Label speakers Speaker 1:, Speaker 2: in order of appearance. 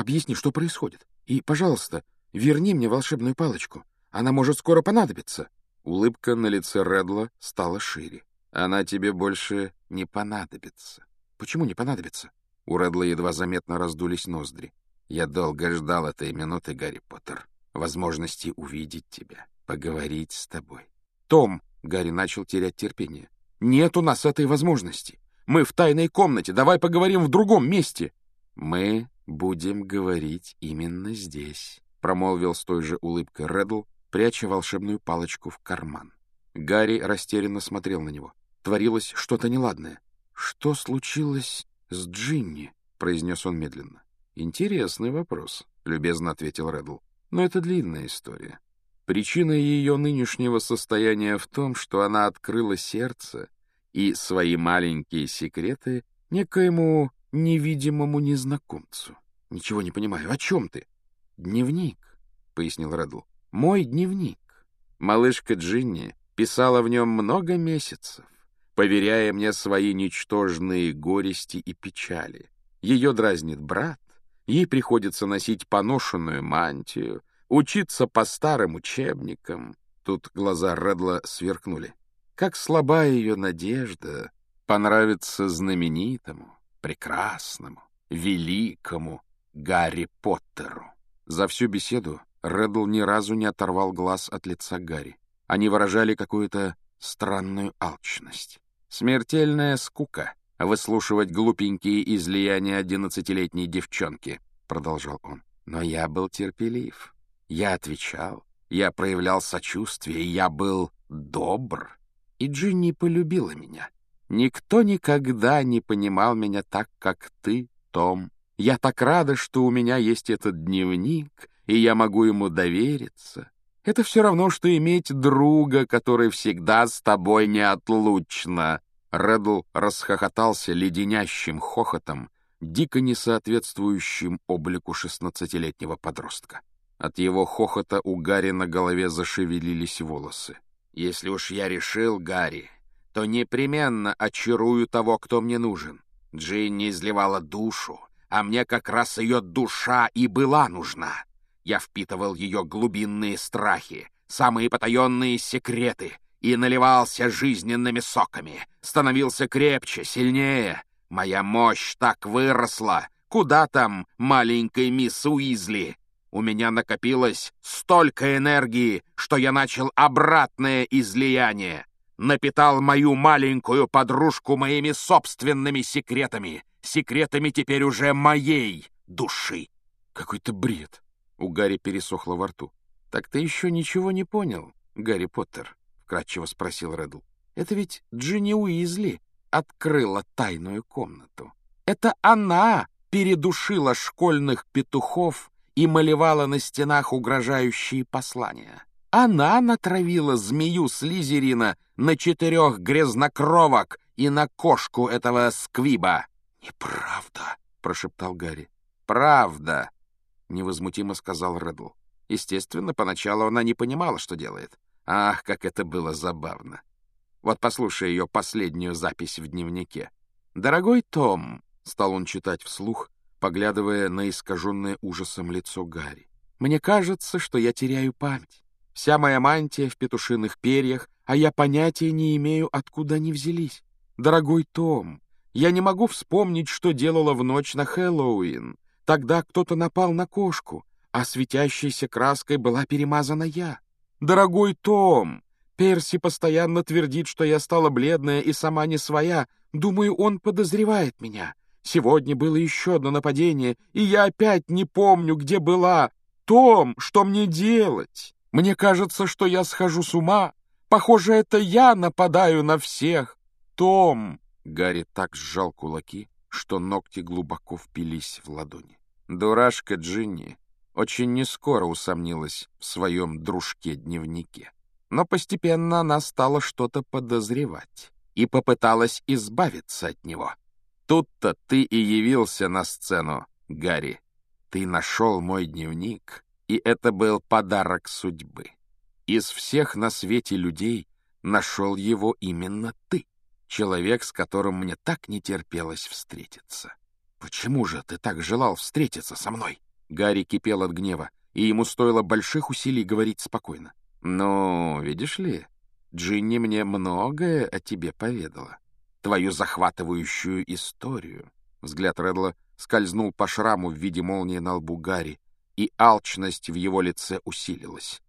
Speaker 1: Объясни, что происходит. И, пожалуйста, верни мне волшебную палочку. Она может скоро понадобиться». Улыбка на лице Редла стала шире. «Она тебе больше не понадобится». «Почему не понадобится?» У Редла едва заметно раздулись ноздри. «Я долго ждал этой минуты, Гарри Поттер. Возможности увидеть тебя, поговорить с тобой». «Том!» — Гарри начал терять терпение. «Нет у нас этой возможности. Мы в тайной комнате. Давай поговорим в другом месте». «Мы будем говорить именно здесь», — промолвил с той же улыбкой Редл, пряча волшебную палочку в карман. Гарри растерянно смотрел на него. Творилось что-то неладное. «Что случилось с Джинни?» — произнес он медленно. «Интересный вопрос», — любезно ответил Редл. «Но это длинная история. Причина ее нынешнего состояния в том, что она открыла сердце и свои маленькие секреты некоему невидимому незнакомцу. Ничего не понимаю. О чем ты? Дневник, — пояснил Редл. Мой дневник. Малышка Джинни писала в нем много месяцев, поверяя мне свои ничтожные горести и печали. Ее дразнит брат, ей приходится носить поношенную мантию, учиться по старым учебникам. Тут глаза Редла сверкнули. Как слаба ее надежда понравиться знаменитому, прекрасному, великому Гарри Поттеру. За всю беседу Реддл ни разу не оторвал глаз от лица Гарри. Они выражали какую-то странную алчность. «Смертельная скука — выслушивать глупенькие излияния одиннадцатилетней девчонки», — продолжал он. «Но я был терпелив. Я отвечал, я проявлял сочувствие, я был добр. И Джинни полюбила меня. Никто никогда не понимал меня так, как ты, Том. Я так рада, что у меня есть этот дневник, и я могу ему довериться. Это все равно, что иметь друга, который всегда с тобой неотлучно. Реддл расхохотался леденящим хохотом, дико несоответствующим облику шестнадцатилетнего подростка. От его хохота у Гарри на голове зашевелились волосы. «Если уж я решил, Гарри, то непременно очарую того, кто мне нужен. Джинни изливала душу, а мне как раз ее душа и была нужна. Я впитывал ее глубинные страхи, самые потаенные секреты и наливался жизненными соками, становился крепче, сильнее. Моя мощь так выросла. Куда там маленькой мисс Уизли? У меня накопилось столько энергии, что я начал обратное излияние. Напитал мою маленькую подружку моими собственными секретами, секретами теперь уже моей души. Какой-то бред. У Гарри пересохло во рту. «Так ты еще ничего не понял, Гарри Поттер?» — вкратчиво спросил Реддл. «Это ведь Джинни Уизли открыла тайную комнату. Это она передушила школьных петухов и малевала на стенах угрожающие послания. Она натравила змею Слизерина на четырех грязнокровок и на кошку этого сквиба». «Неправда», — прошептал Гарри. «Правда», — невозмутимо сказал Реддл. Естественно, поначалу она не понимала, что делает. Ах, как это было забавно. Вот послушай ее последнюю запись в дневнике. «Дорогой Том», — стал он читать вслух, поглядывая на искаженное ужасом лицо Гарри, «мне кажется, что я теряю память. Вся моя мантия в петушиных перьях, а я понятия не имею, откуда они взялись. Дорогой Том, я не могу вспомнить, что делала в ночь на Хэллоуин. Тогда кто-то напал на кошку, а светящейся краской была перемазана я. Дорогой Том, Перси постоянно твердит, что я стала бледная и сама не своя. Думаю, он подозревает меня. Сегодня было еще одно нападение, и я опять не помню, где была. Том, что мне делать? Мне кажется, что я схожу с ума. Похоже, это я нападаю на всех. Том!» Гарри так сжал кулаки, что ногти глубоко впились в ладони. Дурашка Джинни очень нескоро усомнилась в своем дружке-дневнике. Но постепенно она стала что-то подозревать и попыталась избавиться от него. Тут-то ты и явился на сцену, Гарри. Ты нашел мой дневник, и это был подарок судьбы. Из всех на свете людей нашел его именно ты, человек, с которым мне так не терпелось встретиться. Почему же ты так желал встретиться со мной? Гарри кипел от гнева, и ему стоило больших усилий говорить спокойно. «Ну, видишь ли, Джинни мне многое о тебе поведала. Твою захватывающую историю». Взгляд Редла скользнул по шраму в виде молнии на лбу Гарри, и алчность в его лице усилилась.